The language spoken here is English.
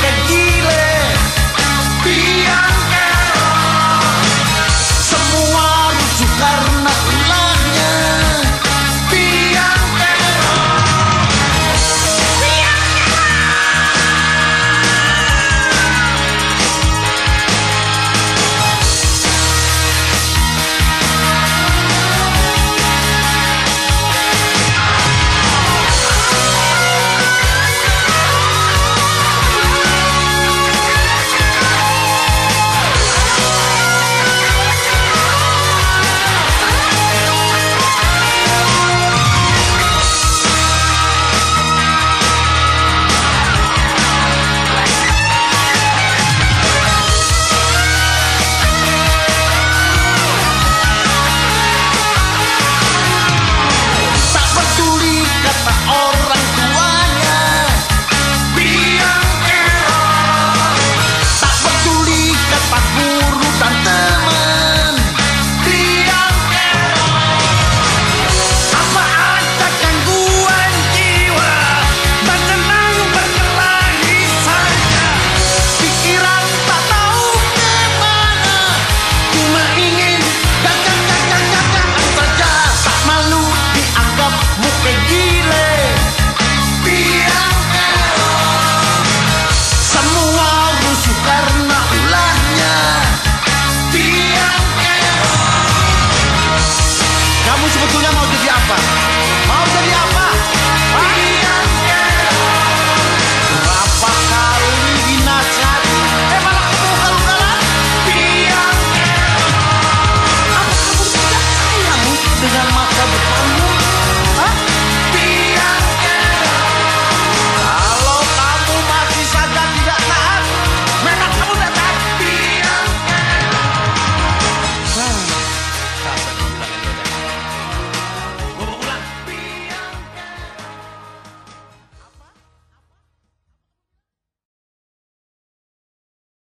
that you făcut un am de viața